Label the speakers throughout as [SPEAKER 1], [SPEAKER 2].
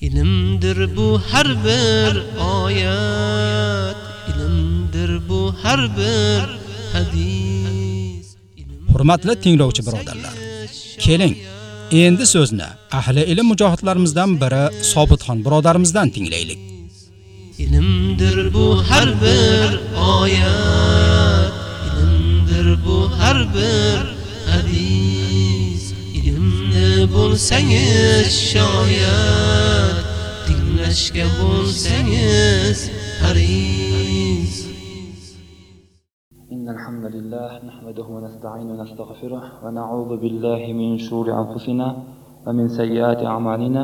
[SPEAKER 1] ilmdir bu har bir oyat ilmdir bu har bir hadis
[SPEAKER 2] Hurmatli tinglovchi birodarlar, keling, endi so'zni ahli ilm mujohidlarimizdan biri Sobitxon birodarimizdan tinglaylik.
[SPEAKER 1] ilmdir bu har bir oyat ilmdir bu har bir bo'lsangiz shoyat tinglashga bo'lsangiz haris
[SPEAKER 3] إن الحمد لله نحمده ونستعين ونستغفره ونعوذ بالله من شرور أنفسنا ومن سيئات أعمالنا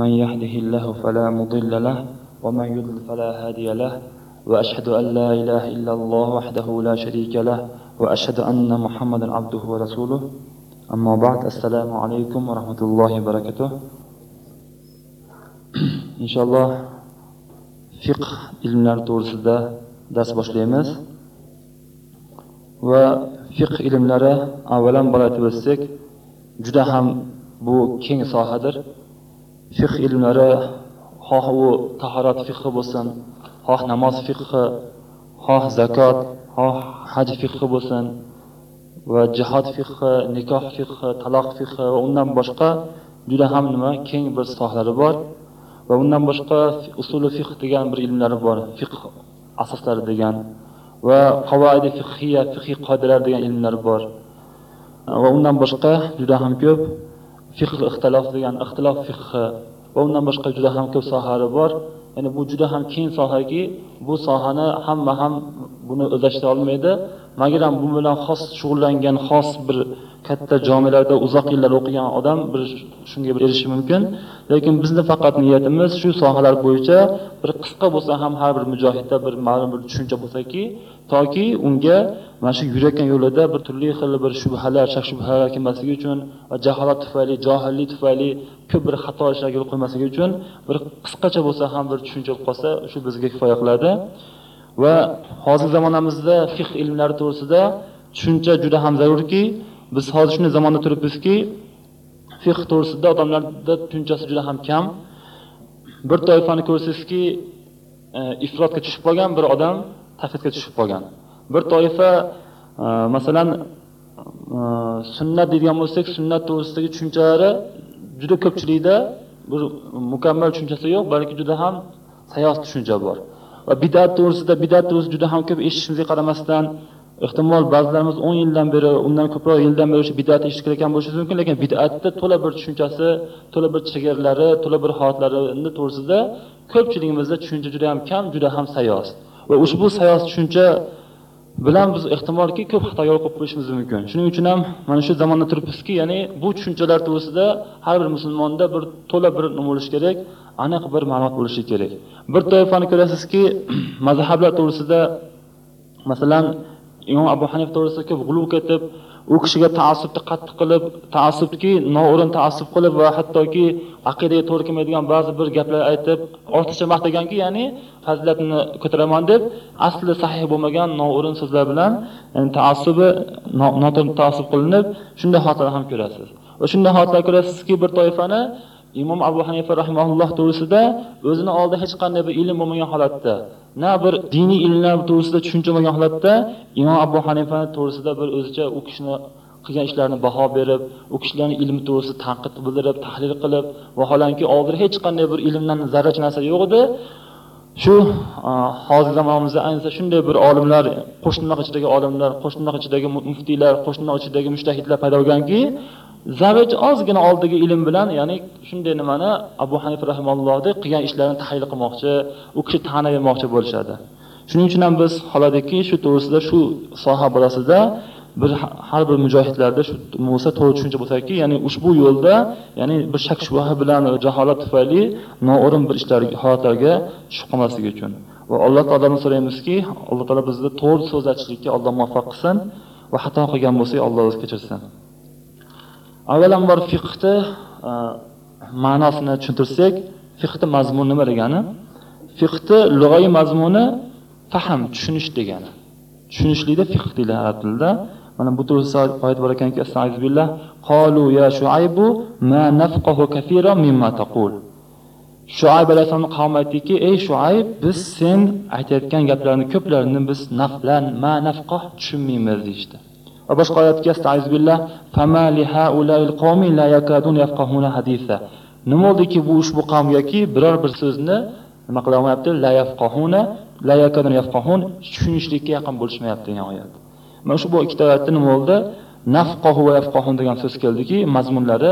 [SPEAKER 3] من يهده الله فلا مضل له ومن يضلل فلا هادي له وأشهد أن لا إله إلا الله وحده لا شريك له وأشهد أن محمدا عبده ورسوله أما بعد السلام عليكم ورحمة الله وبركاته إن شاء الله fiqh ilmlari to'g'risida dars boshlaymiz va fiqh ilmlari avvalambor aytib o'tsak juda ham bu keng sohadir fiqh ilmlari xoh u tahorat fiqhi bo'lsin xoh namoz fiqhi xoh zakot xoh haj fiqhi bo'lsin Va jihod fiqhi nikoh fiqhi taloq fiqhi va undan boshqa juda ham nima keng bir sohalari bor va undan boshqa usuli fiqh degan bir ilmlari bor fiqh asoslari degan va qavoidi fiqhiya fiqhiy qoidalar degan ilmlar bor. Va undan boshqa juda ham ko'p fiqh ixtilof degan ixtilof fiqhi va undan boshqa juda ham ko'p sohalari bor. Ya'ni bu juda ham keng sohaki bu sohani hamma ham buni o'zlashtira olmaydi. Magaram bu bilan xos shug'ullangan xos bir katta jomilarda uzoq yillar o'qigan odam bir shunga erishishi mumkin. Lekin bizni faqat niyatimiz shu sohalar bo'yicha bir qisqa bo'lsa ham har bir mujohidda bir ma'lum bir tushuncha bo'lsaki toki unga mana shu yurayotgan yo'lida bir turli xil bir shubhalar shak shubhalar kelmasligi uchun va jaholat tufayli johillik tufayli ko'p bir xato ishlarga yo'l qo'ymasligi uchun bir qisqacha bo'lsa ham bir tushuncha bo'lib qolsa shu bizga kifoya qiladi. Va hozir zamonamizda fiqh ilmlari to'g'risida tushuncha juda ham zarurki biz hozir shunday zamonda turibmizki fiqh to'g'risida odamlarda tushunchasi juda ham kam. Bir toifani ko'rsangizki e, ifrotga tushib qolgan bir odam tafritga tushib qolgan. Bir toifa e, masalan e, sunnat deydigan bo'lsak sunnat to'g'risidagi tushunchalari juda ko'pchilikda bir mukammal tushunchasi yo'q balki juda ham sayoz tushuncha bor. Va bidat to'g'risida bidat to'g'risida juda ham ko'p eshitishimizga qaramasdan ehtimol ba'zilarimiz o'n yildan beri undan ko'proq yildan beri o'sha bidatni eshitayotgan bo'lishimiz mumkin lekin bidatni to'la bir tushunchasi to'la bir chegaralari to'la bir holatlarini to'g'risida ko'pchiligimizda tushuncha juda ham kam juda ham sayoz. Va ushbu sayoz tushuncha bilan biz ehtimolki ko'p xato yo'l qo'yib qo'yishimiz mumkin. Shuning uchun ham mana shu zamonda turibmizki ya'ni bu tushunchalar to'g'risida har bir musulmonda bir to'la bir nima bo'lishi kerak. Aniq bir ma'lumot bo'lishi kerak. Bir toifani ko'rasizki mazhablar to'g'risida masalan imom abu hanifa to'g'risida ko'p g'uluv ketib u kishiga taassubni qattiq qilib taassubki noo'rin taassub qilib va hattoki aqidaga to'g'ri kelmaydigan ba'zi bir gaplar aytib ortiqcha maqtaganki ya'ni fazilatini ko'taraman deb asli sahih bo'lmagan noo'rin so'zlar bilan yani taassubi noto'g'ri taassub qilinib shunday holatlarni ham ko'rasiz. Va shunday holatlar ko'rasizki bir toifani imom abu hanifa rahimaulloh to'g'risida o'zini oldida hech qanday bir ilm bo'lmagan holatda na bir diniy ilmlar to'g'risida tushuncha bo'lmagan holatda imom abu hanifa to'g'risida bir o'zicha u kishini qilgan ishlarini baho berib u kishilarni ilmi to'g'risida tanqid bildirib tahlil qilib vaholanki oldida hech qanday bir ilmdan zarracha narsa yo'q edi. Shu hozir zamonimizda ayniqsa shunday bir olimlar qo'shniloq ichidagi olimlar qo'shniloq ichidagi muftiylar qo'shniloq ichidagi mushtahidlar paydo bo'lganki zarracha ozgina oldigi ilm bilan ya'ni shunday nimani abu hanifa rahimallohni qilgan ishlarini tahlil qilmoqchi u kishi ta'na bermoqchi bo'lishadi. Shuning uchun ham biz xohladikki shu to'g'risida shu soha borasida bir har bir mujohidlarda shu bo'lsa to'g'ri tushuncha bo'lsaki ya'ni ushbu yo'lda ya'ni bir shak shubha bilan jaholat tufayli noo'rin bir ishlar holatlarga tushib qolmasligi uchun. Va alloh taolodan so'raymizki alloh taolo bizni to'g'ri so'z aytishlikka alloh muvaffaq qilsin va xato qilgan bo'lsak alloh o'zi kechirsin avvalambor fiqhni e, ma'nosini tushuntirsak fiqhni mazmuni nima degani? Fiqhni lug'aviy mazmuni fahm tushunish degani. Tushunishlikda fiqh deyiladi arab tilida mana bu oyat bor ekanki astag'izbillah qolu ya shuaybu ma nafqahu kafiran mimma taqul. Shuayb alayhissalomni qavmi aytdiki ey shuayb biz sen aytayotgan gaplarni ko'plarini biz naflan ma nafqoh tushunmaymiz deyishdi. Va boshqa oyatga astag'izbillah fama li haula'il qawmi la yakadun yafqahuna hadisa nima bo'ldiki bu ushbu qavmgaki biror bir so'zni nima qila olmayapti? La yafqahuna la yakadun yafqahun tushunishlikka yaqin bo'lishmayapti degan oyat. Mana ushbu ikkita oyatda nima bo'ldi? Nafqohu va yafqohun degan so'z keldiki mazmunlari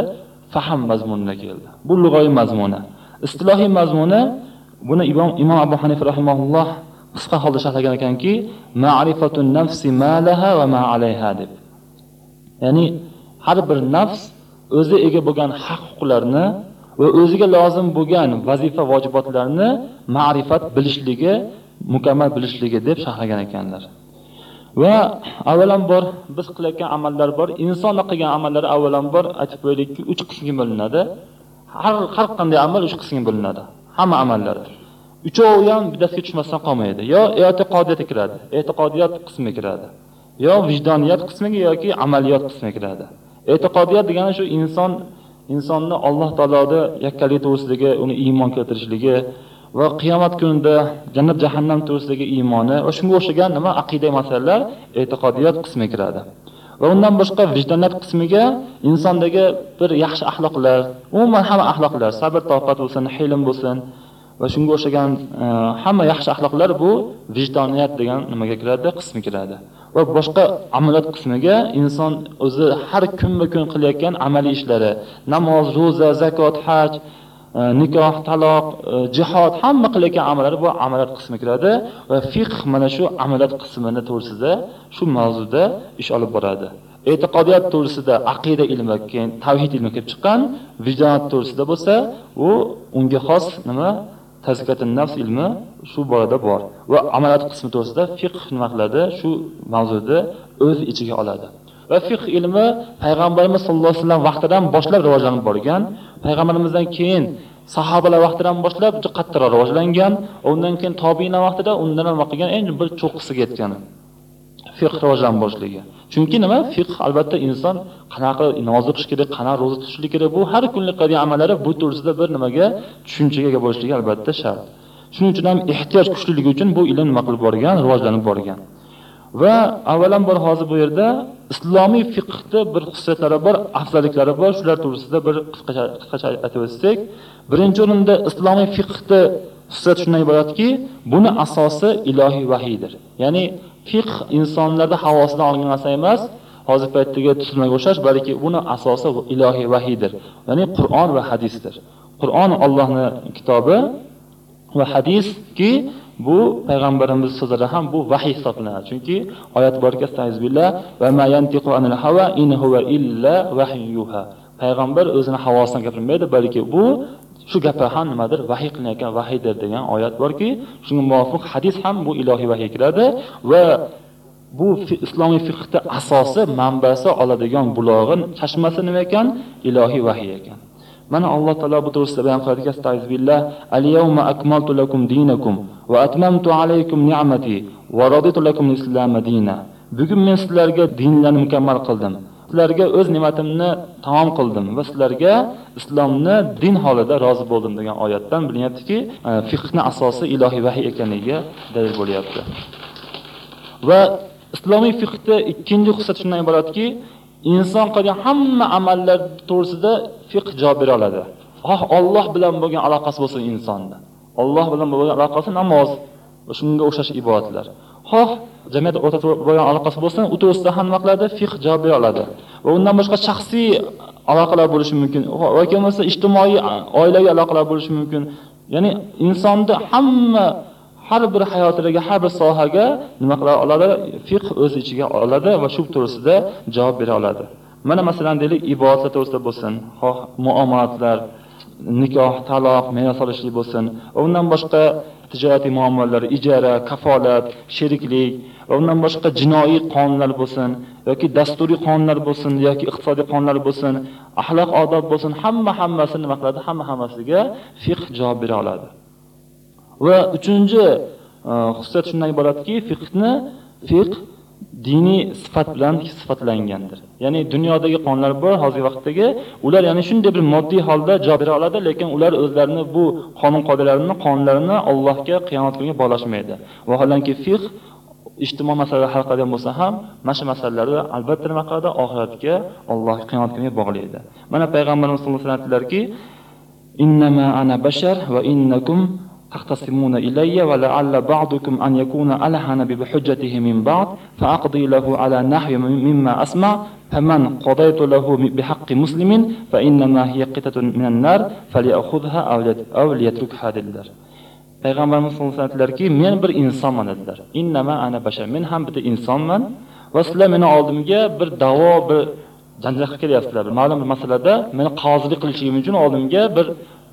[SPEAKER 3] fahm mazmunida keldi. Bu lug'aviy mazmuni istilohiy mazmuni buni imom imom abu hanifa rahimaulloh qisqa holda sharhlagan ekanki ma'rifatun nafsi ma laha va ma alayha deb. Ya'ni har bir nafs o'zi ega bo'lgan haq huquqlarni va o'ziga lozim bo'lgan vazifa vojibotlarni ma'rifat bilishligi mukammal bilishligi deb sharhlagan ekanlar. Va avvalambor biz qilayotgan amallar bor insonni qilgan amallari avvalambor aytib qo'yaylikki uch qismga bo'linadi. Har har qanday amal uch qismga bo'linadi. Hamma amallar uchovi ham bidatga tushmasdan qolmaydi. Yo e'tiqodiyatga kiradi e'tiqodiyat qismiga kiradi. Yo vijdoniyat qismiga yoki amaliyot qismiga kiradi. E'tiqodiyat degani shu inson insonni alloh taoloni yakkalik to'g'risidagi uni iymon keltirishligi va qiyomat kunida jannat jahannam to'g'risidagi iymoni va shunga o'xshagan nima? Aqida masalalar e'tiqodiyat qismiga kiradi. Va undan boshqa vijdoniyat qismiga insondagi bir yaxshi axloqlar umuman hamma axloqlar sabr toqat bo'lsin hilm bo'lsin va shunga o'xshagan e, hamma yaxshi axloqlar bu vijdoniyat degan nimaga kiradi? Qismi kiradi. Va boshqa amaliyot qismiga inson o'zi har kunma kun qilayotgan amaliy ishlari namoz ro'za zakot haj e, nikoh taloq e, jihod hamma qilayotgan amallari bu amaliyot qismi kiradi va fiqh mana shu amaliyot qismini to'g'risida shu mavzuda ish olib boradi. E'tiqodiyat to'g'risida aqida ilmi keyin tavhid ilmi kelib chiqqan vijdoniyat to'g'risida bo'lsa u unga xos nima? Tazkiyatun nafs ilmi shu borada bor. Va amaliyot qismi to'g'risida fiqh nima qiladi? Shu mavzuda o'z ichiga oladi. Va fiqh ilmi payg'ambarimiz sallallohu alayhi vasallam vaqtidan boshlab rivojlanib borgan payg'ambarimizdan keyin sahobalar vaqtidan boshlab qattiqroq rivojlangan undan keyin tobiinlar vaqtida undan nima qilgan? Eng bir cho'qqisiga yetgan fiqh rivojlanib chunki nima? Fiqh albatta inson qanaqa namoz o'qish kerak qanaqa ro'za tutishlik kerak bu har kunlik qiladigan amallari bu to'g'risida bir nimaga tushunchaga ega bo'lishligi albatta shart. Shuning uchun ham ehtiyoj kuchliligi uchun bu ilm nima qilib borgan rivojlanib borgan. Va avvalambor hozir bu yerda islomiy fiqhni bir xususiyatlari bor afzalliklari bor. Shular to'g'risida bir qisqacha qisqacha aytib o'tsak birinchi o'rinda islomiy fiqhni xususiyati shundan iboratki buni asosi ilohiy vahiydir. Ya'ni fiqh insonlarda havosidan olingan narsa emas hozir paytdagi tushunmaga o'xshash balki buni asosi ilohiy vahiydir ya'ni qur'on va hadisdir. Qur'on ollohni kitobi va hadiski bu payg'ambarimiz so'zlari ham bu vahiy hisoblanadi. Chunki oyat borki va hawa in huwa illa payg'ambar o'zini havosidan gapirmaydi balki bu shu gaplar ham nimadir vahiy qilinayotgan vahiydir degan oyat borki shunga muvofiq hadis ham bu ilohiy vahiy kiradi va bu islomiy fiqhda asosi manbasi oladigan bulog'i chashmasi nima ekan? Ilohiy vahiy ekan. Mana alloh taolo bu to'g'risida bayon qiladiki astag'izbillah al yawma akmaltu lakum dinakum va atmamtu alaykum ni'mati va raditu lakum islam madina bugun men sizlarga dinlarni mukammal qildim. Sizlarga o'z ne'matimni tamom qildim va sizlarga islomni din holida rozi bo'ldim degan oyatdan bilinyaptiki e, fiqhni asosi ilohiy vahiy ekanligiga dalil bo'lyapti. Va islomiy fiqhda ikkinchi xususiyat shundan iboratki inson qilgan hamma amallar to'g'risida fiqh javob bera oladi. Ah, Xoh olloh bilan bo'lgan aloqasi bo'lsin insonni olloh bilan bo'lgan aloqasi namoz shunga o'xshash ibodatlar. Xoh jamiyat o'rtasida bo'lgan aloqasi bo'lsin u to'g'risida ham nima qiladi fiq javob bera oladi. Va undan boshqa shaxsiy aloqalar bo'lishi mumkin. Yoki bo'lmasa ijtimoiy oilaviy aloqalar bo'lishi mumkin. Ya'ni insonni hamma har bir hayotidagi har bir sohaga nima qila oladi? Fiqh o'z ichiga oladi va shu to'g'risida javob bera oladi. Mana masalan deylik ibodatlar to'g'risida bo'lsin. Xoh muomalatlar nikoh taloq meros olishlik bo'lsin. Va undan boshqa tijoriy muammolar ijara kafolat sheriklik va undan boshqa jinoiy qonunlar bo'lsin yoki dasturiy qonunlar bo'lsin yoki iqtisodiy qonunlar bo'lsin axloq odob bo'lsin hamma hammasini nima qiladi? Hamma hammasiga fiqh javob bera oladi. Va uchinchi e, xususiyat shundan iboratki fiqhni fiqh diniy sifat bilan sifatlangandir. Ya'ni dunyodagi qonunlar bor hozirgi vaqtdagi ular ya'ni shunday bir moddiy holda javob bera oladi lekin ular o'zlarini bu qonun qoidalarini qonunlarini allohga qiyomat kuniga bog'lashmaydi vaholanki fiqh ijtimoiy masalalar hal qiladigan bo'lsa ham mana shu masalalarni albatta nima qiladi? Oxiratga alloh qiyomat kuniga bog'laydi. Mana payg'ambarimiz sallallohu alayhi vasallam aytdilarki innama ana bashar va innakum تختصمون إلي ولعل بعضكم أن يكون ألحن بحجته من بعض فأقضي له على نحو مما أسمع فمن قضيت له بحق مسلم فإنما هي قطة من النار فليأخذها أو ليتركها dedilar payg'ambarimiz sallallohu alayhi vasallam aytdilarki men bir insonman dedilar innama ana bashar men ham bitta insonman va sizlar meni oldimga bir davo bir janjalga kelyapsizlar ma'lum bir masalada meni qozilik qilishligim uchun oldimga bir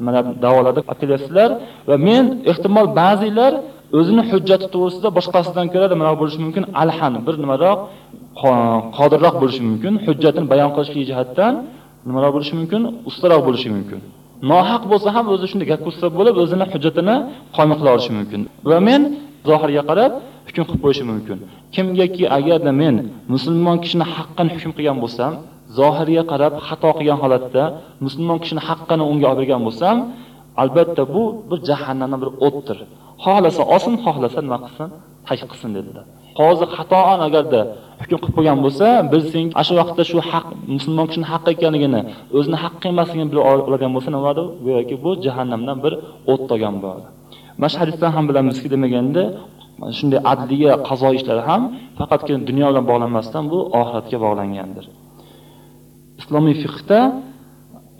[SPEAKER 3] mana davolarda olib va men ehtimol ba'zilar o'zini hujjati to'g'risida boshqasidan ko'ra nimaroq bo'lishi mumkin. Alhan bir nimaroq qodirroq bo'lishi mumkin. Hujjatini bayon qilishlik jihatdan nimaroq bo'lishi mumkin? Ustaroq bo'lishi mumkin. Nohaq bo'lsa ham o'zi shunday gap ko'rsatsa bo'lib o'zini hujjatini qoyim qila olishi mumkin. Va men zohirga qarab hukm qilib qo'yishim mumkin. Kimgaki agarda men musulmon kishini haqqan hukm qilgan bo'lsam zohiriga qarab xato qilgan holatda musulmon kishini haqqini unga olib bergan bo'lsam albatta bu bir jahannamdan bir o'tdir. Xohlasa olsin xohlasa nima qilsin? Tag qilsin dedilar. Hozir xatoan agarda hukm qilib qo'ygan bo'lsa bilsang ana shu vaqtda shu haq musulmon kishini haqqi ekanligini o'zini haqqi emasligini bilib oladigan bo'lsa nima bo'ladi? Go'yoki bu jahannamdan bir o't olgan bo'ladi. Mana shu hadisdan ham bilamizki demaganda shunday adliya qazo ishlari ham faqatgina dunyo bilan bog'lanmasdan bu oxiratga bog'langandir. Islomiy fiqda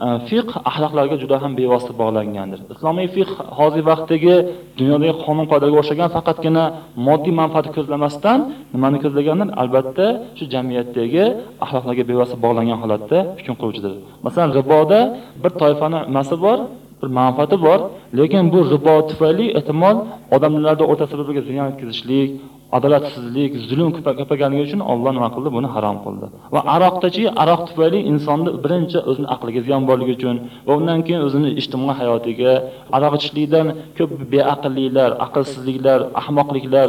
[SPEAKER 3] e, fiqh axloqlarga juda ham bevosita bog'langandir. Islomiy fiqh hozirgi vaqtdagi dunyodagi qonun qoidalarga o'xshagan faqatgina moddiy manfaatni ko'zlamasdan nimani ko'zlagandir? Albatta shu jamiyatdagi axloqlarga bevosita bog'langan holatda hukm qiluvchidir. Masalan riboda bir toifani nimasi bor bir manfaati bor lekin bu ribo tufayli ehtimol odamlarni o'rtasida bir ziyon yetkazishlik adolatsizlik zulm ko'payganligi uchun Alloh nima qildi buni harom qildi. Va aroqdachi aroq tufayli insonni birinchi o'zini aqliga ziyon borligi uchun va undan keyin o'zini ijtimoiy hayotiga aroq ichishlikdan ko'p beaqlliklar aqlsizliklar ahmoqliklar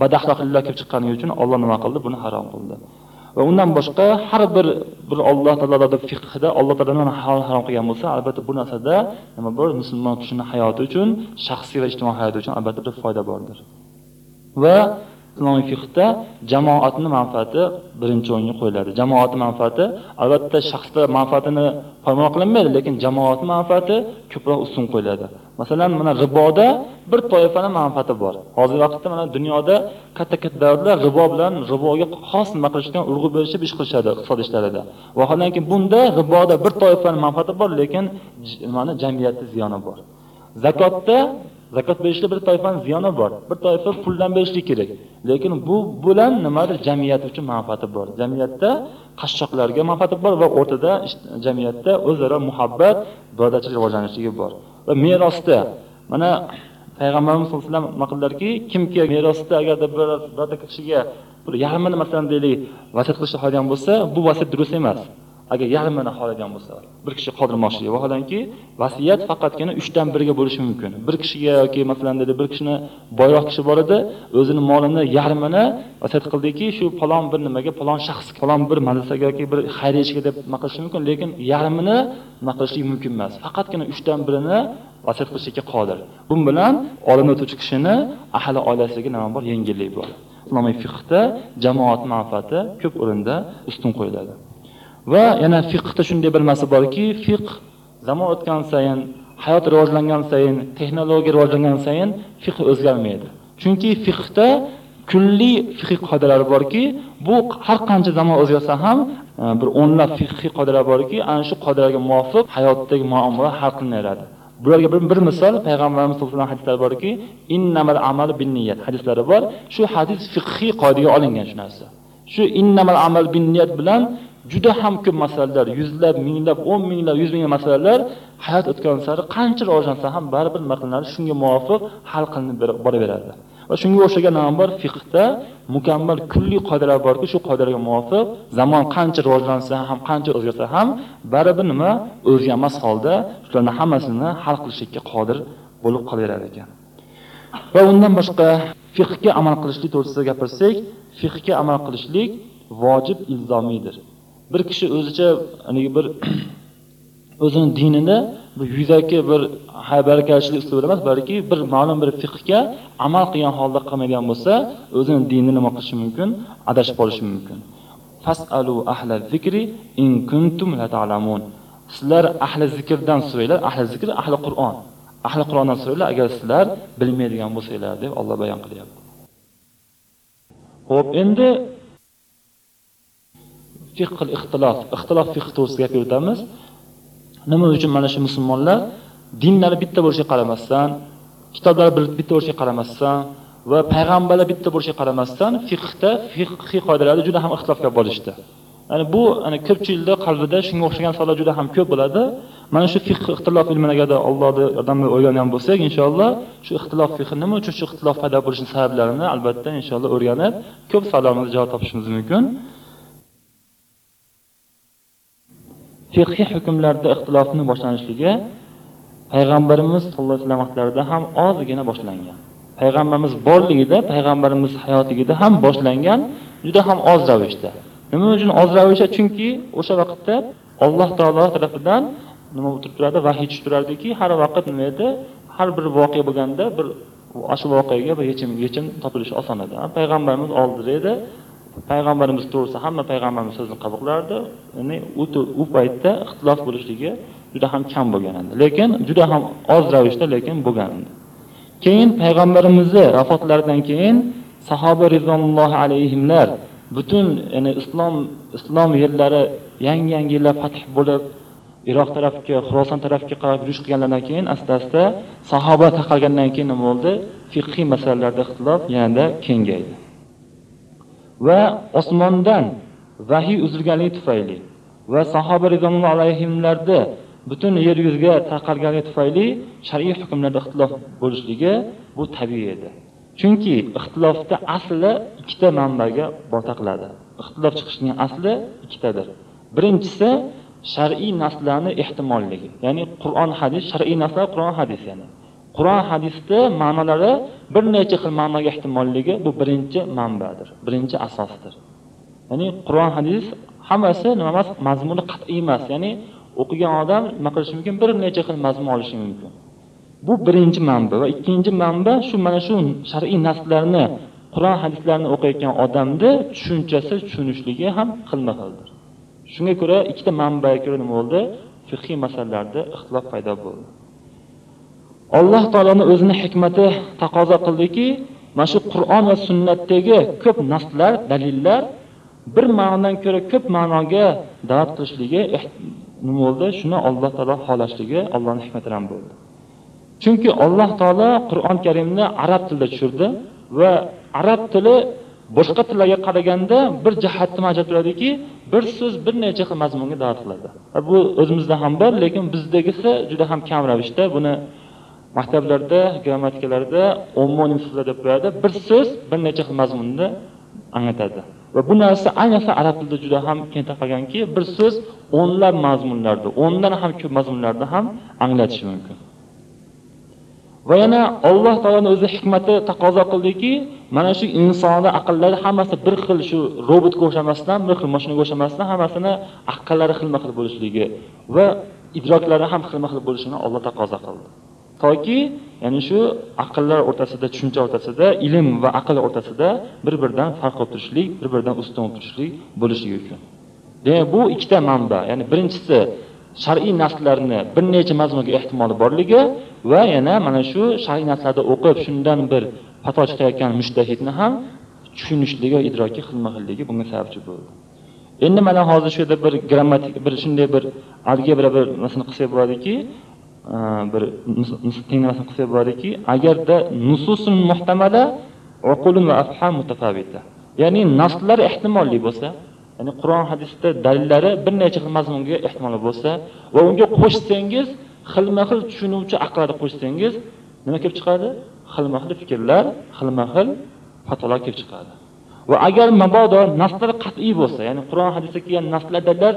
[SPEAKER 3] badaxloqliklar kelib chiqqanligi uchun Alloh nima qildi buni harom qildi. Va undan boshqa har bir bir Alloh taoloda fiqhida Alloh taolo nimani halol harom qilgan bo'lsa albatta bu narsada nima bor? Musulmon kishining hayoti uchun shaxsiy va ijtimoiy hayoti uchun albatta bir foyda bordir. Va islomiy fiqhda jamoatni manfaati birinchi o'ringa qo'yiladi. Jamoatni manfaati albatta shaxslar manfaatini poymol qilinmaydi lekin jamoat manfaati ko'proq ustun qo'yiladi. Masalan mana riboda bir toifani manfaati bor. Hozirgi vaqtda mana dunyoda katta katta davlatlar ribo bilan riboga xos nima qilishgan urg'u berishib ish qilishadi iqtisod ishlarida. Vaholanki bunda riboda bir toifani manfaati bor lekin nimani jamiyatni ziyoni bor. Zakotda zakot berishda bir toifani ziyoni bor. Bir toifa puldan berishlik kerak. Lekin bu bilan nimadir jamiyat uchun manfaati bor. Jamiyatda qashshoqlarga manfaati bor va o'rtada jamiyatda o'zaro muhabbat birodarchilik rivojlanishligi bor. Va merosda. Mana payg'ambarimiz sallallohu alayhi vasallam nima qildilarki kimki merosda agarda birorta kishiga bir yarmini masalan deylik vasiyat qilishni xohlagan bo'lsa bu vasiyat durust emas. Agar yarmini xohlagan bo'lsa bir kishi qoldirmoqchi vaholanki vasiyat faqatgina uchdan biriga bo'lishi mumkin. Bir kishiga yoki masalan dedi bir kishini boyroq kishi bor edi o'zini molini yarmini vasiyat qildiki shu falon bir nimaga falon shaxs falon bir madrasaga yoki bir xayriya ishiga deb nima qilishi mumkin lekin yarmini nima qilishlik mumkin emas. Faqatgina uchdan birini vasiyat qilishlikka qodir. Bu bilan olamdan o'tuvchi kishini ahli oilasiga nima bor? Yengillik bor. Islomiy fiqhda jamoat manfaati ko'p o'rinda ustun qo'yiladi. Va yana fiqhda shunday bir narsa borki fiqh zamon o'tgan sayin hayot rivojlangan sayin texnologiya rivojlangan sayin fiqh o'zgarmaydi. Chunki fiqhda kunli fiqhiy qoidalar borki bu har qancha zamon o'zgarsa ham e, bir o'nlab fiqhiy qoidalar borki ana shu qoidalarga muvofiq hayotdagi muammolar hal qilinaveradi bularga bir, bir misol payg'ambarimiz sallallohu alayhi vasallam hadislari borki innamal amalu binniyat hadislari bor. Shu hadis fiqhiy qoidaga olingan shu narsa. Shu innamal amal binniyat bilan juda ham ko'p masalalar yuzlab minglab o'n minglab yuz minglab masalalar hayot o'tgan sari qancha rivojlansa ham baribir nima qilinadi shunga muvofiq hal qilinib boraveradi. Va shunga o'xshagan nima bor fiqhda mukammal kulli qoidalar borki shu qoidalarga muvofiq zamon qancha rivojlansa ham qancha o'zgarsa ham baribir nima o'zgarmas holda shularni hammasini hal qilishlikka qodir bo'lib qolaverar ekan. Va undan boshqa fiqhga amal qilishlik to'g'risida gapirsak fiqhga amal qilishlik vojib ilzomiydir bir kishi o'zicha haligi bir o'zini dinini bu yuzaki bir haybarakachilik uslubida emas balki bir ma'lum bir fiqhga amal qilgan holda qilmagan bo'lsa o'zini dinini nima qilishi mumkin? Adashib qolishi mumkin. Fasalu ahla zikri in kuntum la ta'lamun. Sizlar ahli zikrdan so'ranglar ahli zikr ahli qur'on. Ahli qur'ondan so'ranglar agar sizlar bilmaydigan bo'lsanglar deb Alloh bayon qilyapti. Xo'p, endi fiqh ixtilof, ixtilof fiq to'g'risida gapirib o'tamiz Nima uchun mana shu musulmonlar dinlari bitta bo'lishiga qaramasdan, kitoblari bitta bo'lishiga qaramasdan va payg'ambarlar bitta bo'lishiga qaramasdan fiqhda fiqhiy qoidalarda juda ham ixtilofga bo'lishdi. Ya'ni bu ana ko'pchilikni qalbida shunga o'xshagan savollar juda ham ko'p bo'ladi. Mana shu fiqh ixtilof ilmini agarda Allohni odamlar o'rgangan bo'lsak, inshaalloh shu ixtilof fiqh nima uchun shu ixtilof paydo bo'lishining sabablarini albatta inshaalloh o'rganib, ko'p savollarimizga javob topishimiz mumkin. Fiqhiy hukmlarda ixtilofni boshlanishligi payg'ambarimiz sollallohu alayhi vasallam vaqtlarida ham ozgina boshlangan. Payg'ambarimiz borligida, payg'ambarimiz hayotigida ham boshlangan, juda ham oz ravishda. Nima uchun oz ravishda? Chunki o'sha vaqtda Alloh taolo tomonidan nima o'tirib turadi, vahiy tushib turardiki, har vaqt nima edi? Har bir voqea bo'lganda bir shu voqeaga bir yechim yechim topilishi oson edi. Payg'ambarimiz oldida edi, payg'ambarimiz to'g'risida hamma payg'ambarimiz so'zini qabul qilardi. Ya'ni u paytda ixtilof bo'lishligi juda ham kam bo'lgan edi. Lekin juda ham oz ravishda lekin bo'lgan edi. Keyin payg'ambarimizni vafotlaridan keyin sahoba rizvonullohi alayhimlar butun ya'ni islom islom yerlari yangi yangi yillar fath bo'lib iroq tarafga xuroson tarafga qarab yurish qilganlaridan keyin asta asta sahoba tarqalgandan keyin nima bo'ldi? Fiqhiy masalalarda ixtilof yanada kengaydi. Va osmondan vahiy uzilganligi tufayli va sahoba rizonulloh alayhimlarni butun yer yuziga tarqalganligi tufayli shar'iy hukmlarda ixtilof bo'lishligi bu tabiiy edi. Chunki ixtilofda asli ikkita manbaga taqaladi ixtilof chiqishining asli ikkitadir. Birinchisi shar'iy naslarni ehtimolligi ya'ni qur'on hadis shar'iy naslar qur'on hadis ya'ni Qur'on hadisda ma'nolari bir necha xil ma'noga ehtimolligi bu birinchi manbadir, birinchi asosdir. Ya'ni Qur'on hadis hammasi nima emas, mazmuni qat'iy emas, ya'ni o'qigan odam nima qilishi mumkin, bir necha xil mazmun olishi mumkin. Bu birinchi manba va ikkinchi manba shu mana shu shar'iy naslarni, Qur'on hadislarni o'qiyotgan odamni tushunchasi, tushunishligi ham xilma-xildir. Shunga ko'ra ikkita manbaga ko'ra nima bo'ldi? Fiqhiy masalalarda ixtilof paydo bo'ldi. Alloh taoloni o'zini hikmati taqozo qildiki, mana shu Qur'on va sunnatdagi ko'p naslar, dalillar bir ma'nodan ko'ra ko'p ma'noga da'vat qilishligi eh, nima bo'ldi? Shuni Alloh taolo xohlashligi Allohning hikmatidan bo'ldi. Chunki Alloh taolo Qur'on Karimni arab tilida tushirdi va arab tili boshqa tillarga qaraganda bir jihatdan ajratiladiki, turadiki, bir so'z bir necha xil mazmunga da'vat qiladi. Bu o'zimizda ham bor, lekin bizdagisi juda ham kam ravishda buni maktablarda, grammatikalarda umumiy so'zlar deb qo'yadi. Bir so'z bir necha xil mazmunni anglatadi. Va bu narsa ayniqsa arab tilida juda ham keng tarqalganki, bir so'z o'nlab mazmunlarda, o'ndan ham ko'p mazmunlarda ham anglatishi mumkin. Va yana Alloh taoloni o'zi hikmati taqozo qildiki, mana shu insonni aqllari hammasi bir xil shu robotga o'xshamasdan, bir xil mashinaga o'xshamasdan hammasini aqllari xilma-xil bo'lishligi va idroklari ham xilma-xil bo'lishini Alloh taqozo qildi. Toki ya'ni shu aqllar o'rtasida tushuncha o'rtasida ilm va aql o'rtasida bir biridan farq qilib turishlik bir biridan ustun bo'lib turishlik bo'lishligi uchun. Demak bu ikkita manba ya'ni birinchisi shar'iy naslarni bir necha mazmunga ehtimoli borligi va yana mana shu shar'iy naslarda o'qib shundan bir xato chiqayotgan mushtahidni ham tushunishligi va idroki xilma xilligi bunga sababchi bo'ldi. Endi mana hozir shu yerda bir grammatik bir shunday bir algebra bir masalan qilsak bo'ladiki bir tenglamasini qilsak bo'ladiki agarda nususun muhtamala uqulun va afham mutafavita ya'ni naslar ehtimolli bo'lsa ya'ni qur'on hadisda dalillari bir necha xil mazmunga ehtimol bo'lsa va unga qo'shsangiz xilma xil tushunuvchi aqllarni qo'shsangiz nima kelib chiqadi xilma xil fikrlar xilma xil fatvolar kelib chiqadi va agar mabodo naslar qat'iy bo'lsa ya'ni qur'on hadisda kelgan naslar dalillar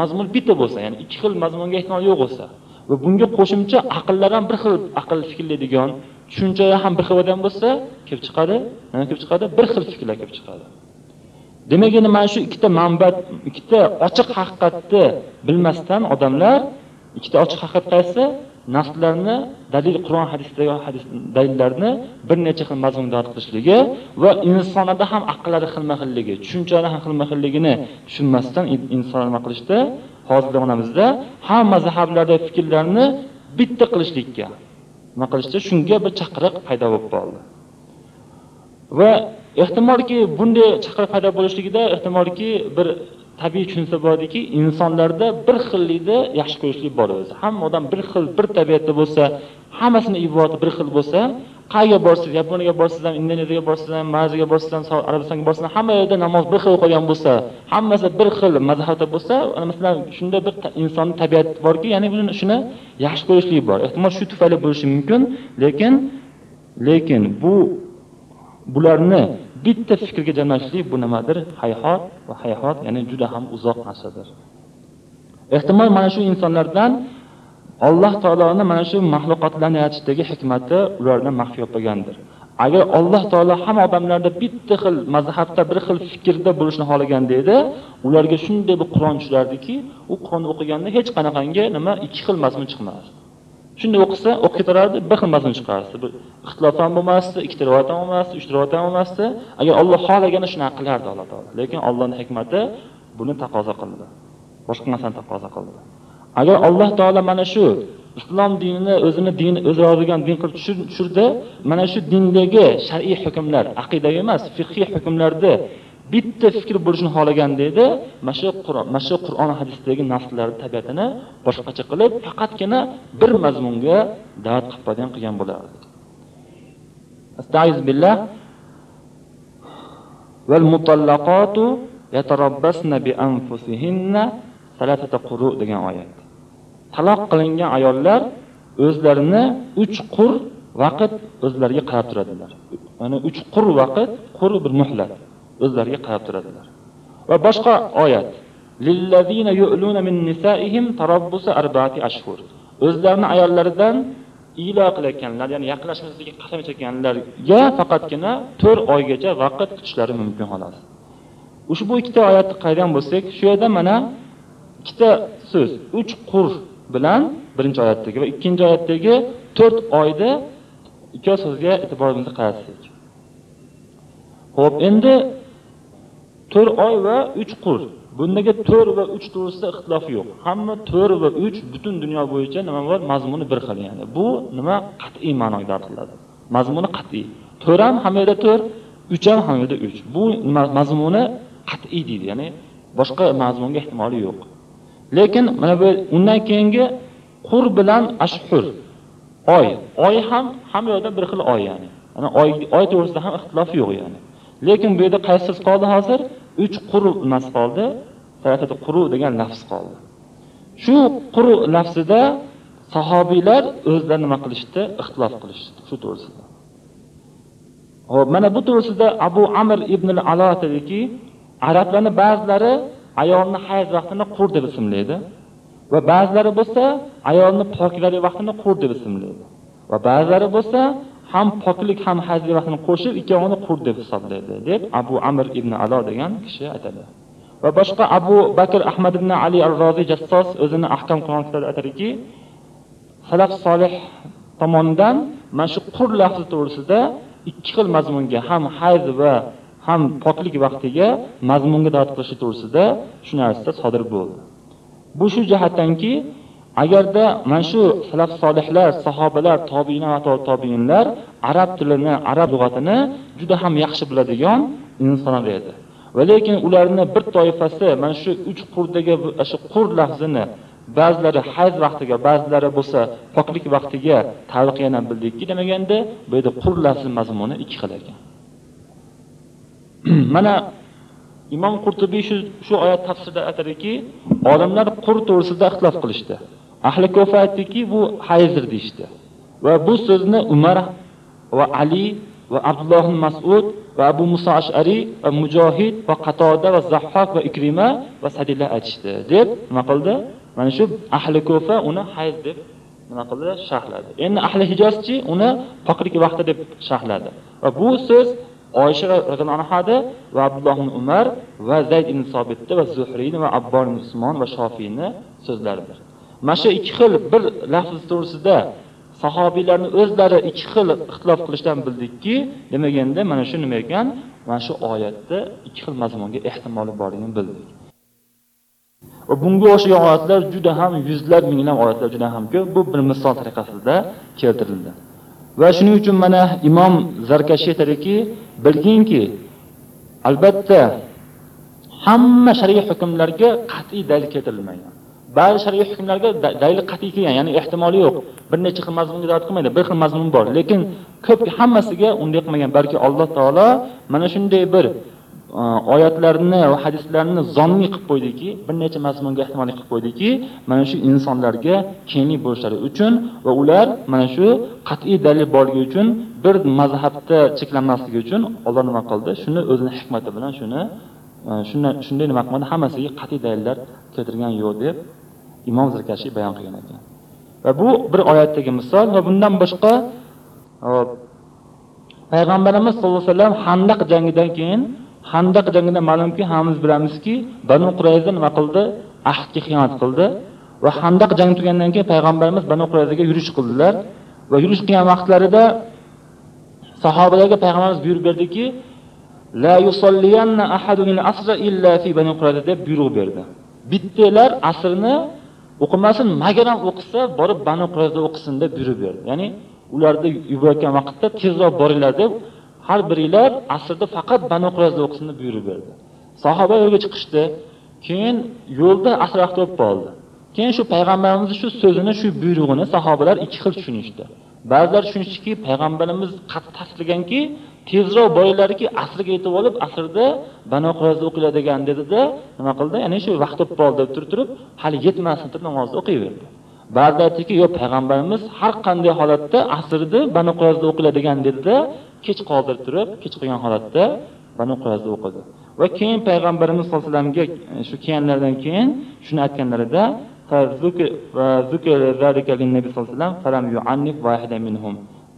[SPEAKER 3] mazmun bitta bo'lsa ya'ni ikki xil mazmunga ehtimol yo'q bo'lsa va bunga qo'shimcha aqllar ham bir xil aql fikrlaydigan tushunchalar ham bir xil bo'lgan bo'lsa kelib chiqadi nima kelib chiqadi bir xil fikrlar kelib chiqadi. Demak endi mana shu ikkita manba, ikkita ochiq haqiqatni bilmasdan odamlar ikkita ochiq haqiqat qaysi? Naslarni dalil qur'on hadisdagi hadis dalillarni bir necha xil mazmunda qilishligi va insonlarda ham aqllari xilma xilligi tushunchalari ham xilma xilligini tushunmasdan inson nima qilishdi? Hozir zamonamizda hamma mazhablarda fikrlarni bitta qilishlikka. Nima qilishdi? Shunga bir chaqiriq paydo bo'lib qoldi. Va ehtimolki bunday chaqiriq paydo bo'lishligida ehtimolki bir tabiiy tushunsa bo'ladiki insonlarda bir xillikni yaxshi ko'rishlik bor o'zi. Hamma odam bir xil bir tabiatda bo'lsa hammasini iborati bir xil bo'lsa qayerga borsangiz yaponiyaga borsangiz ham indoneziyaga borsangiz ham malayziyaga borsangiz ham arabistonga borsangiz ham hamma yerda namoz bir xil o'qigan bo'lsa hammasi bir xil mazhabda bo'lsa masalan shunda bir insonni tabiati borki ya'ni buni shuni yaxshi ko'rishlik bor. Ehtimol shu tufayli bo'lishi mumkin lekin lekin bu bularni bitta fikrga jamlashlik bu nimadir? Hayhot va hayhot ya'ni juda ham uzoq narsadir. Ehtimol mana shu insonlardan alloh taoloni mana shu maxluqotlarni yaratishdagi hikmati ulardan maxfiy bo'lgandir. agar alloh taolo hamma odamlarda bitta xil mazhabda bir xil fikrda bo'lishni xohlaganda edi ularga shunday bir qur'on tushirardiki u qur'onni o'qiganda hech qanaqangi nima ikki xil mazmun chiqmasdi shunday o'qisa o'qib ketaverardi bir xil mazmun chiqardi bir ixtilof ham bo'lmasdi ikkita rivoyat ham bo'lmasdi uchta rivoyat ham bo'lmasdi. Agar olloh xohlaganda shunaqa qilardi alloh taolo. Lekin ollohni hikmati buni taqozo qildi. Boshqa narsani taqozo qildi. Agar alloh taolo mana shu islom dinini o'zini din o'zi yozilgan din qilib tushirdi mana shu dindagi shar'iy hukmlar aqidaviy emas fiqhiy hukmlarni bitta fikr bo'lishini xohlaganda edi mana shu qur'on mana shu qur'on hadisdagi naslarni tabiatini boshqacha qilib faqatgina bir mazmunga da'vat qilib qo'ygan qilgan bo'lardi. Astaiz billah. Val mutallaqatu yatarabbasna bi anfusihinna salatata quru degan oyat. Taloq qilingan ayollar o'zlarini uch qur vaqt o'zlariga qarab turadilar. Ya'ni uch qur vaqt qur bir muhlat o'zlariga qarab turadilar. Va boshqa oyat. Lillazina yu'luna min nisaihim tarabbusu arba'ati ashhur. O'zlarini ayollaridan ilo qilayotganlar ya'ni yaqinlashmaslikka qasam ichayotganlarga faqatgina to'rt oygacha vaqt kutishlari mumkin xolos. Ushbu ikkita oyatni qaraydigan bo'lsak shu yerda mana ikkita so'z uch qur bilan birinchi oyatdagi va ikkinchi oyatdagi to'rt oyda ikkov so'zga e'tiborimizni qaratsak ho'p endi to'rt oy va uch qur bundagi to'rt va uch to'g'risida ixtilof yo'q. Hamma to'rt va uch butun dunyo bo'yicha nima bor? Mazmuni bir xil ya'ni. Bu nima? Qat'iy ma'noga da'vat qiladi mazmuni qat'iy. To'rt ham hamma yerda to'rt uch ham hamma yerda uch. Bu mazmuni qat'iy deydi. Ya'ni boshqa mazmunga ehtimoli yo'q. Lekin mana bu undan keyingi qur bilan ashhur. Oy oy ham hamma yoqda bir xil oy ya'ni. Ana oy oy to'g'risida ham ixtilof yo'q ya'ni. Lekin bu yerda qaysi qoldi hozir? Uch quru emas qoldi. Salatati quru degan lafz qoldi. Shu quru lafzida sahobiylar o'zlari nima qilishdi? Ixtilof qilishdi shu to'g'risida. Hop mana bu to'g'risida abu amr ibn al alo aytadiki arablarni ba'zilari ayolni hayz vaqtini qur deb ismlaydi. Va ba'zilari bo'lsa ayolni poklari vaqtini qur deb ismlaydi. Va ba'zilari bo'lsa ham poklik ham hayzli vaqtini qo'shib ikkovini qur deb hisoblaydi deb abu amr ibn alo degan kishi aytadi. Va boshqa abu bakr ahmad ibn ali al roziy jassos o'zini ahkam qur'on kitobida aytadiki salaf solih tomonidan mana shu qur lafzi to'g'risida ikki xil mazmunga ham hayz va ham poklik vaqtiga mazmunga da'vat qilishi to'g'risida shu narsa sodir bo'ldi. Bu shu jihatdanki agarda mana shu salaf solihlar sahobalar tobiinlar va tobiinlar arab tilini arab lug'atini juda ham yaxshi biladigan insonlar edi. Va lekin ularni bir toifasi mana shu uch qurdagi shu qur lafzini ba'zilari hayz vaqtiga ba'zilari bo'lsa poklik vaqtiga tavil bildikki demaganda bu yerda qur lafzi mazmuni ikki xil ekan. mana imom qurtubiy shu shu oyat tafsirida aytadiki olimlar qur to'g'risida ixtilof qilishdi. Ahli ko'fa aytdiki bu hayzdir deyishdi. Va bu so'zni umar va ali va abdulloh masud va abu muso ashariy va mujohid va qatoda va zahhok va ikrima va sadila aytishdi. Deb nima qildi? Mana shu ahli ko'fa uni hayz deb nima qildi? Sharhladi. Endi ahli hijozchi uni poklik vaqti deb sharhladi. Va bu so'z oysha roziyallohu anhada va abdulloh ibn umar va zayd ibn sobitni va zuhriyni va abbor ibn usmon va shofiyni so'zlaridir mana shu ikki xil bir lafz to'g'risida sahobiylarni o'zlari ikki xil ixtilof qilishdan bildikki demaganda mana shu nima ekan? Mana shu oyatda ikki xil mazmunga ehtimoli borligini bildik. Va bunga o'xshagan oyatlar juda ham yuzlab minglab oyatlar juda ham ko'p. Bu bir misol tariqasida keltirildi. Va shuning uchun mana imom zarkashi aytadiki bilginki albatta hamma shariy hukmlarga qat'iy dalil keltirilmagan ba'zi shariy hukmlarga dalil qat'iy kelgan ya'ni ehtimoli yo'q. Bir necha xil mazmunga da'vat qilmaydi bir xil mazmun bor. Lekin ko'p hammasiga unday qilmagan balki alloh taolo mana shunday bir Э, oyatlarni va hadislarni zonniy qilib qo'ydiki bir necha mazmunga ehtimoliy qilib qo'ydiki mana shu insonlarga kenglik bo'lishlari uchun va ular mana shu qat'iy dalil borligi uchun bir mazhabda cheklanmasligi uchun Alloh nima qildi? Shuni o'zini hikmati bilan shuni e, shunday shunday nima qilmadi? Hammasiga qat'iy dalillar keltirgan yo'q deb imom zirkashiy bayon qilgan ekan. Va bu bir oyatdagi misol va bundan boshqa e, payg'ambarimiz sallallohu alayhi vasallam handaq jangidan keyin handaq jangida ma'lumki hammamiz bilamizki banu qurayza nima qildi? Ahdga xiyonat qildi. Va handaq jangi tugagandan keyin payg'ambarimiz banu qurayzaga yurish qildilar. Va yurish qilgan vaqtlarida sahobalarga payg'ambarimiz buyurib berdiki la yusalliyanna ahadun asra illa fi banu qurayza deb buyruq berdi. Bittalar asrni o'qimasin magaram o'qisa borib banu qurayza o'qisin deb buyruq berdi. Ya'ni ularni yuborayotgan vaqtda tezroq boringlar deb har biringlar asrda faqat banu qurayza o'qisinni buyurib berdi. Sahoba yo'lga chiqishdi. Keyin yo'lda asroq to'p bo'lib qoldi. Keyin shu payg'ambarimizni shu so'zini shu buyrug'ini sahobalar ikki xil tushunishdi. Ba'zilar tushunishdiki payg'ambarimiz qattiq tasdiqlaganki tezroq boringlarki asrga yetib olib asrda banu qurayza o'qinglar degan dedida nima qildi? Ya'ni shu vaqt bo'lib qoldi deb turib turib hali yetmasin deb namozni o'qiyverdi. Ba'zi aytdiki yo'q payg'ambarimiz har qanday holatda asrda banu qurayza o'qiladigan degan dedida kech qoldirib turib kech qolgan holatda banu qurayza o'qidi. Va keyin payg'ambarimiz sallallohu alayhi vasallamga e, shu kelganlaridan keyin shuni aytganlarida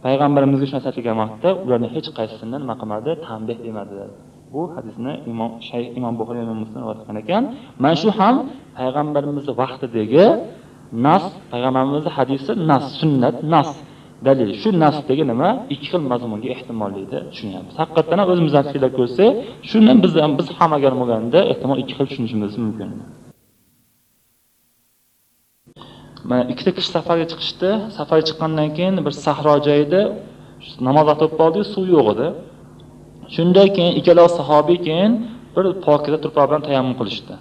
[SPEAKER 3] payg'ambarimizga shu narsa aytilgan vaqtda ularni hech qaysisini nima qilmadi tanbeh demadilar bu hadisni imom shayx imom buxoriy imom muslim rivoyat qilgan ekan. Mana shu ham payg'ambarimizni vaqtidagi nas payg'ambarimizni hadisi nas sunnat nas. Dalil shu nasdagi nima? Ikki xil mazmunga ehtimollikni tushunyapmiz. Haqiqatdan ham o'zimizdan fikrlab ko'rsak shuni biz ham biz ham agar bo'lganda ehtimol ikki xil tushunishimiz mumkin. Mana ikkita kishi safarga chiqishdi. Safarga chiqqandan keyin bir sahro joyida namoz o'qib qoldik suv yo'q edi. Shundan keyin ikkala sahobiy keyin bir pokiza turpoq bilan tayammum qilishdi.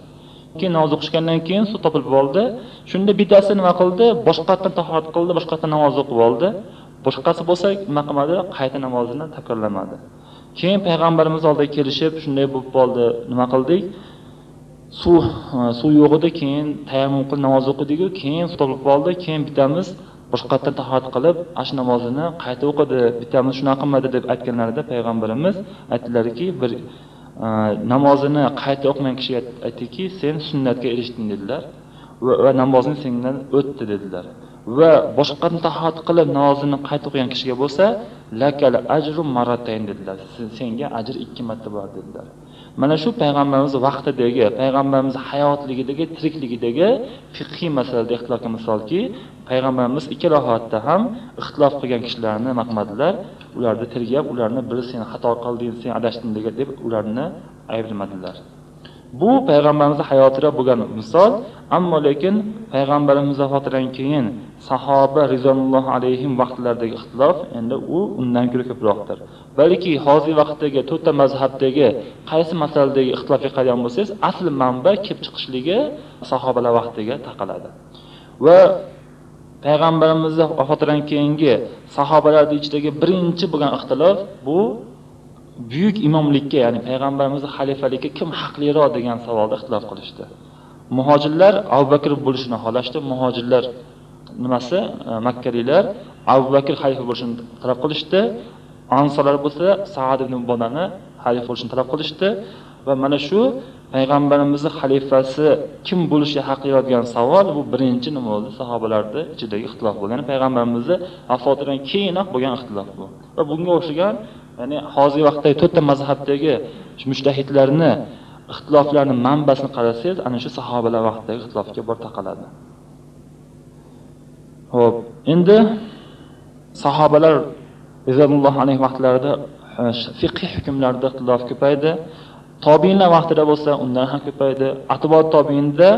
[SPEAKER 3] Keyin namoz o'qishgandan keyin suv topilib oldi. Shunda bittasi nima qildi? Boshqatdan tahorat qildi boshqatdan namoz o'qib oldi. Boshqasi bo'lsa nima qilmadi? Qayta namozini takrorlamadi. Keyin payg'ambarimiz oldiga kelishib shunday bo'lib qoldi. Nima qildik? Suv e, suv yo'q edi keyin tayammum qilib namoz o'qidiku keyin suv topilib qoldi keyin bittamiz boshqatdan tahorat qilib ash namozini qayta o'qidi. Bittamiz shunaqa qilmadi deb aytganlarida payg'ambarimiz aytdilarki bir namozini qayta o'qimagan kishiga aytdiki sen sunnatga erishding dedilar. Va, va namozing sendan o'tdi dedilar. Va boshqa tahorat qilib namozini qayta o'qigan kishiga bo'lsa lakal ajru marratayn dedilar. Senga ajr ikki marta bor dedilar. Mana shu payg'ambarimiz vaqtidagi payg'ambarimiz hayotligidagi tirikligidagi fiqhiy masalada ixtilofga misolki payg'ambarimiz ikkala holatda ham ixtilof qilgan kishilarni nima qilmadilar ularni tergab ularni biri sen xato qilding sen adashding deb ularni ayblamadilar bu payg'ambarimiz hayotida bo'lgan misol ammo lekin payg'ambarimiz vafotidan keyin sahoba rizonulloh alayhim vaqtlaridagi ixtilof endi u undan ko'ra ko'proqdir balki hozirgi vaqtdagi to'rtta mazhabdagi qaysi masaladagi ixtilofga qaragan bo'lsangiz asl manba kelib chiqishligi sahobalar vaqtiga taqaladi. Va payg'ambarimizni vafotidan keyingi sahobalarni ichidagi birinchi bo'lgan ixtilof bu buyuk imomlikka ya'ni payg'ambarimizni xalifalikka kim haqliroq degan savolda ixtilof qilishdi. Muhojirlar abu bakr bo'lishini xohlashdi. Muhojirlar nimasi? E, Makkaliklar abu bakr xalifa bo'lishini talab qilishdi. Ansorlar bo'lsa saad ibn bodani xalifa bo'lishini talab qilishdi. Va mana shu payg'ambarimizni xalifasi kim bo'lishi haqida degan savol bu birinchi nima bo'ldi? Sahobalarni ichidagi ixtilof bo'ldi ya'ni payg'ambarimizni vafotidan keyinoq bo'lgan ixtilof bu. Va bunga o'xshagan ya'ni hozirgi vaqtdagi to'rtta mazhabdagi mushtahidlarni ixtiloflarni manbasini qarasangiz ana shu sahobalar vaqtidagi ixtilofga borib taqaladi ho'p endi sahobalar rizvanulloh alayhi vaqtlarida e, fiqiy hukmlarda ixtilof ko'paydi. Tobiinlar vaqtida bo'lsa undan ham ko'paydi. Atbo tobiinda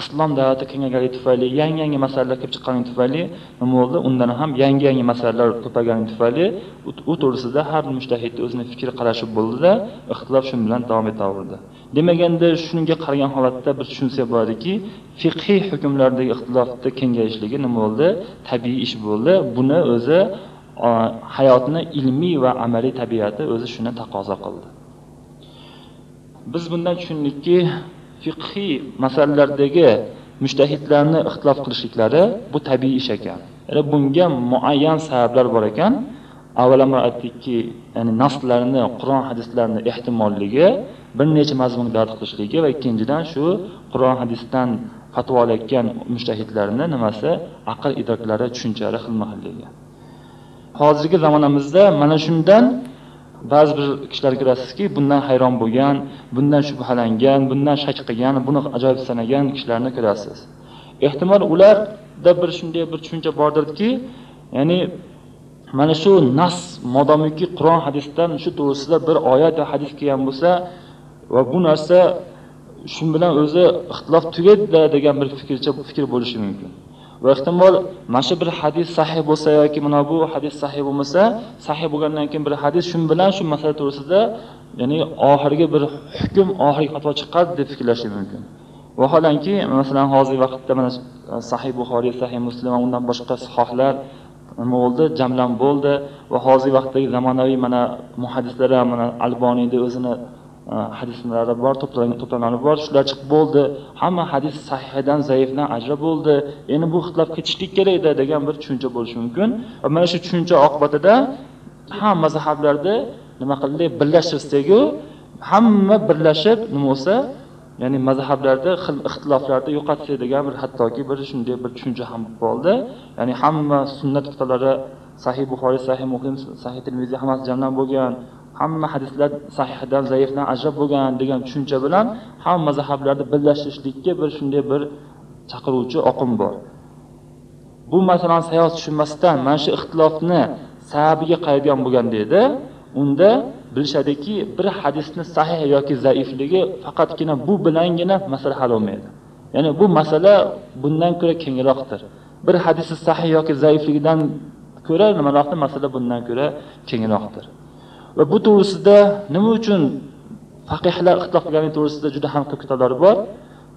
[SPEAKER 3] islom davlati kengayganligi tufayli yangi yangi masalalar kelib chiqqanligi tufayli nima bo'ldi undan ham yangi yangi masalalar ko'paygani tufayli u- to'g'risida har bir mushtahidni o'zini fikr qarashi bo'ldida ixtilof shu bilan davom etaverdi demaganda shunga qaragan holatda biz tushunsak bo'ladiki fiqhiy hukmlardagi ixtilofni kengayishligi nima bo'ldi tabiiy ish bo'ldi. Buni o'zi hayotni ilmiy va amaliy tabiati o'zi shuni taqozo qildi. Biz bundan tushundikki fiqhiy masalalardagi mushtahidlarni ixtilof qilishliklari bu tabiiy ish ekan. Ya'ni bunga muayyan sabablar bor ekan. Avvalambor aytdikki ya'ni naslarni qur'on hadislarni ehtimolligi bir necha mazmunga da'vat qilishligi va ikkinchidan shu qur'on hadisdan fatvo olayotgan mushtahidlarni nimasi aql idroklari tushunchalari xilma xilligi hozirgi zamonamizda mana shundan ba'zi bir kishilar ko'rasizki bundan hayron bo'lgan bundan shubhalangan bundan shak qilgan buni ajoyib sanagan kishilarni ko'rasiz. Ehtimol ularda bir shunday bir tushuncha bordirki ya'ni mana shu nas modomiki qur'on hadisdan shu to'g'risida bir oyat va hadis kelgan bo'lsa va bu narsa shu bilan o'zi ixtilof tugadida degan bir fikrcha fikr bo'lishi mumkin. Va ehtimol mana shu bir hadis sahih bo'lsa yoki mana bu hadis sahih bo'lmasa sahih bo'lgandan keyin bir hadis shu bilan shu masala to'g'risida ya'ni oxirgi bir hukm oxirgi fatvo chiqadi deb fikrlashi mumkin. Vaholanki masalan hozirgi vaqtda mana sahih buxoriy sahih muslim va undan boshqa sahohlar nima bo'ldi? Jamlan bo'ldi. Va hozirgi vaqtdagi zamonaviy mana muhaddislar ham mana alboniyni o'zini e, hadislari bor to'plan- bor shular chiqib bo'ldi hamma hadis sahihadan zaifdan ajrab bo'ldi. Endi bu ixtilof ketishlik kerak edi degan bir tushuncha bo'lishi mumkin. Va mana shu tushuncha oqibatida hamma mazhablarni nima qildik birlashtirsaku hamma birlashib nima bo'lsa ya'ni mazhablarda xil ixtiloflarni yo'qotsak degan bir hattoki bir shunday bir tushuncha ham bo'ldi. Ya'ni hamma sunnat kitoblari sahih buxoriy sahih muslim sahih termiziy hammasi jamlanib bo'lgan hamma hadislar sahihdan zaifdan ajrab bo'lgan degan tushuncha bilan hamma mazhablarni birlashtirishlikka bir shunday bir chaqiruvchi oqim bor. Bu masalan sayoz tushunmasdan mana shu ixtilofni sababiga qaraydigan bo'lganda edi unda bilishadiki bir hadisni sahih yoki zaifligi faqatgina bu bilangina masala hal bo'lmaydi ya'ni bu masala bundan ko'ra kengroqdir. Bir hadisni sahih yoki zaifligidan ko'ra nimaroqdir masala bundan ko'ra kengroqdir. Va bu to'g'risida nima uchun faqihlar ixtilof qilgani to'g'risida juda ham ko'p kitoblar bor.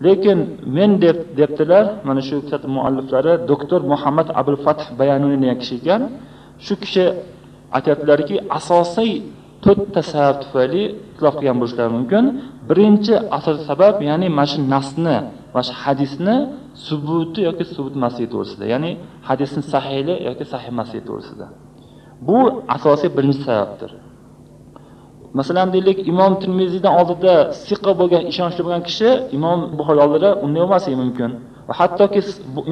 [SPEAKER 3] Lekin men deb debdilar mana shu kitob mualliflari doktor muhammad abul fath bayanuni degan kishi ekan. Shu kishi aytyaptilarki asosiy to'rtta sabab tufayli ixtilof qilgan bo'lishlari mumkin. Birinchi asosiy sabab ya'ni mana shu nasni mana shu hadisni subuti yoki subut emasligi to'g'risida ya'ni hadisni sahiyli yoki sahih emasligi to'g'risida. Bu asosiy birinchi sababdir. Masalan deylik imom termiziydan oldida siqa bo'lgan ishonchli bo'lgan kishi imom buxoriy oldida unday bo'lmasligi mumkin. Va hattoki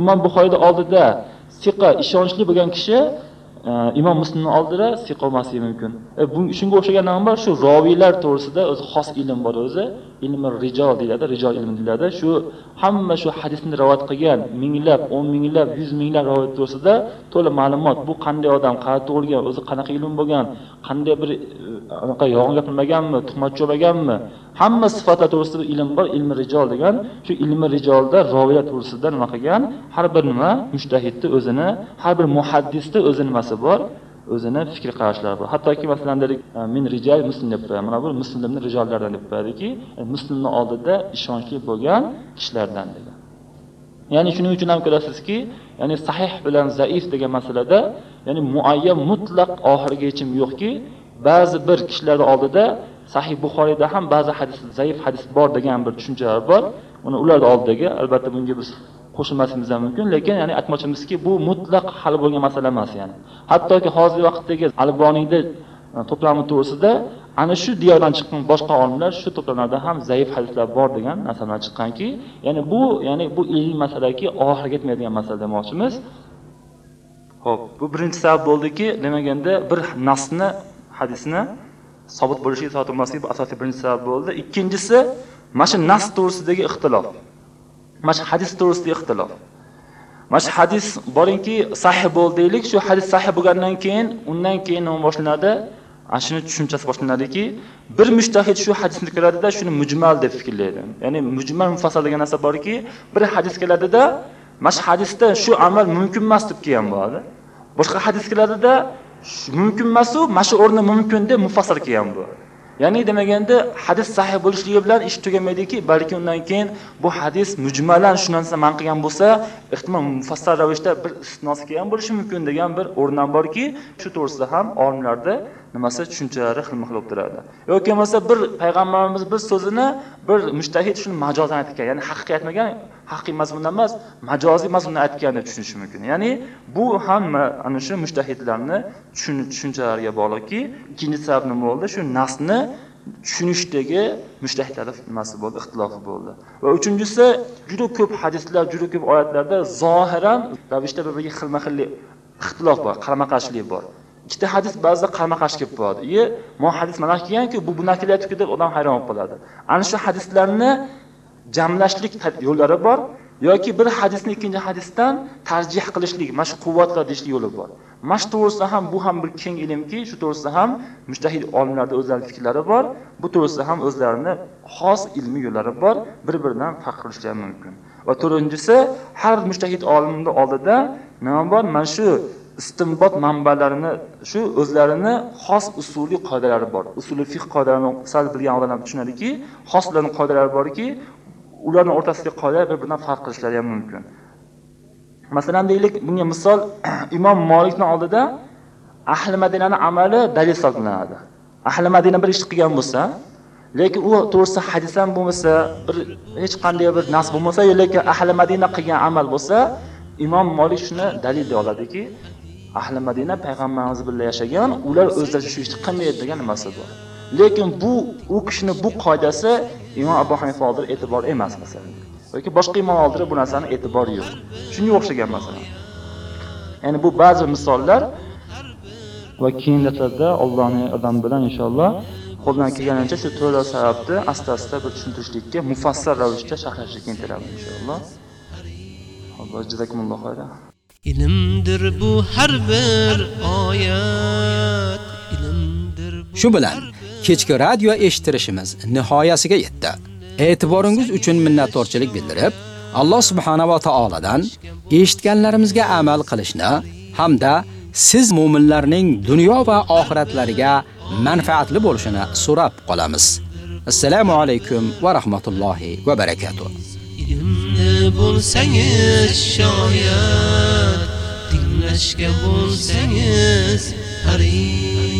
[SPEAKER 3] imom buxoriyni oldida siqa ishonchli bo'lgan kishi imom muslimni oldida siqa qolmasligi mumkin e, shunga o'xshagan nima bor shu roviylar to'g'risida o'zi xos ilm bor o'zi ilmi rijol deyiladi rijol ilmi deyiladi shu hamma shu hadisni rivoyat qilgan minglab o'n minglab yuz minglab rivoyat to'g'risida to'la ma'lumot bu qanday odam qayerda tug'ilgan o'zi qanaqa ilm bo'lgan qanday bir anaqa yolg'on gapirmaganmi tuhmat cho'maganmi hamma sifatlar to'g'risida ilm bor ilmi rijol degan shu ilmi rijolda roviya to'g'risida nima qilgan? Har bir nima mushtahidni o'zini har bir muhaddisni o'zi nimasi bor? O'zini fikr qarashlari bor. Hattoki masalan deylik min men rijal muslim deb qo'yadi mana bu muslimni rijollaridan deb qo'yadiki e, muslimni oldida ishonchli bo'lgan kishilardan degan. Ya'ni shuning uchun ham ko'rasizki ya'ni sahih bilan zaif degan masalada ya'ni muayyan mutlaq oxirgi yechim yo'qki ba'zi bir kishilarni oldida sahih buxoriyda ham ba'zi hadis zaif hadis bor degan bir tushunchalar bor. Uni ularni oldidagi albatta bunga biz qo'shilmasligimiz ham mumkin lekin ya'ni aytmoqchimizki bu mutlaq hal bo'lgan masala emas ya'ni. Hattoki hozirgi vaqtdagi alboniyda e, to'plami to'g'risida ana shu diyordan chiqqan boshqa olimlar shu to'plamlarda ham zaif hadislar bor degan narsalar chiqqanki ya'ni bu ya'ni bu ilmiy masalaki oxiriga yetmaydigan masala demoqchimiz. Ho'p bu birinchi sabab bo'ldiki demaganda bir nasni hadisni sobit bo'lishiga sobit bu asosiy birinchi sabab bo'ldi. Ikkinchisi mana shu nas to'g'risidagi ixtilof. Mana shu hadis to'g'risidagi ixtilof. Mana shu hadis boringki sahih bo'ldi deylik. Shu hadis sahih bo'lgandan keyin undan keyin nima boshlanadi? Ana shuni tushunchasi boshlanadiki bir mushtahid shu hadisni ko'radida shuni mujmal deb fikrlaydi. Ya'ni mujmal mufassal degan narsa borki bir hadis keladida mana shu hadisda shu amal mumkin emas deb kelgan bo'ladi. Boshqa hadis keladida mumkin emasu mana shu o'rni mumkin deb mufassal kelgan bu. Ya'ni demaganda hadis sahih bo'lishligi bilan ish tugamaydiki balki undan keyin bu hadis mujmalan shu narsa man qilgan bo'lsa ehtimol mufassal ravishda bir istisnosi kelgan bo'lishi mumkin degan bir o'rnam borki shu to'g'risida ham olimlarda nimasi tushunchalari xilma xil bo'lib turadi. Yoki bo'lmasa bir payg'ambarimiz bir so'zini bir mushtahid shuni majozan aytgan ya'ni haqiqiy aytmagan haqiqiy mazmunda emas majoziy mazmunda aytgan deb tushunish mumkin. Ya'ni bu ham ana shu mushtahidlarni tushunchalariga bog'liqki ikkinchi sabab nima bo'ldi? Shu nasni tushunishdagi mushtahidlar nimasi bo'ldi ixtilofi bo'ldi. Va uchinchisi juda ko'p hadislar juda ko'p oyatlarda zohiran ravishda bir biriga xilma xillik ixtilof bor qarama qarshilik bor. Ikkita hadis ba'zida qarama qarshi kelib qoladi iye mo hadis mana kelganku bu bunaqa kelyaptiku deb odam hayron bo'lib qoladi ana shu hadislarni jamlashlik yo'llari bor yoki bir hadisni ikkinchi hadisdan tarjih qilishlik mana shu quvvatlar deyishlik yo'li bor. Mana shu to'g'risida ham bu ham bir keng ilmki shu to'g'risida ham mushtahid olimlarda o'zlarini fikrlari bor bu to'g'risida ham o'zlarini xos ilmiy yo'llari bor bir biridan farq qilishlari mumkin. Va to'rtinchisi har mushtahid olimni oldida nima bor? Mana shu istinbot manbalarini shu o'zlarini xos usuliy qoidalari bor. Usuli fiqh qoidalarini sal bilgan odamlar tushunadiki xos ularni qoidalari borki ularni o'rtasidagi qoidalar bir biridan farq qilishlari ham mumkin. Masalan deylik bunga misol imom molikni oldida ahli madinani amali dalil hisoblanadi. Ahli madina bir ishni qilgan bo'lsa lekin u to'g'risida hadis ham bo'lmasa bir hech qanday bir nas bo'lmasa lekin ahli madina qilgan amal bo'lsa imom molik shuni dalil deya oladiki ahli madina payg'ambarimiz bilan yashagan ular o'zlari shu ishni qilmaydi degan nimasi bor. Lekin bu u kishini bu qoidasi imom abu hanifa oldida e'tibor emas masalan. Yoki boshqa imom oldida bu narsani e'tibori yo'q. Shunga o'xshagan masalan. Ya'ni bu ba'zi misollar va keyin darslarda allohning yordami bilan inshaalloh qo'ldan kelganicha shu to'rtta sababni asta asta bir tushuntirishlikka mufassal ravishda sharhlashlikka intilamiz inshaalloh. Jazakumulloh xayran.
[SPEAKER 1] Ilmdir bu har bir oyat ilmdir bu
[SPEAKER 2] Shu bilan kechki radio eshittirishimiz nihoyasiga yetdi. E'tiboringiz uchun minnatdorchilik bildirib, Alloh subhanahu va taoladan eshitganlarimizga amal qilishni hamda siz mu'minlarning dunyo va oxiratlariga manfaatli bo'lishini so'rab qolamiz. Assalomu alaykum va rahmatullohi va barakatuh.
[SPEAKER 1] ilmli bo'lsangiz shoyat tinglashga bo'lsangiz haris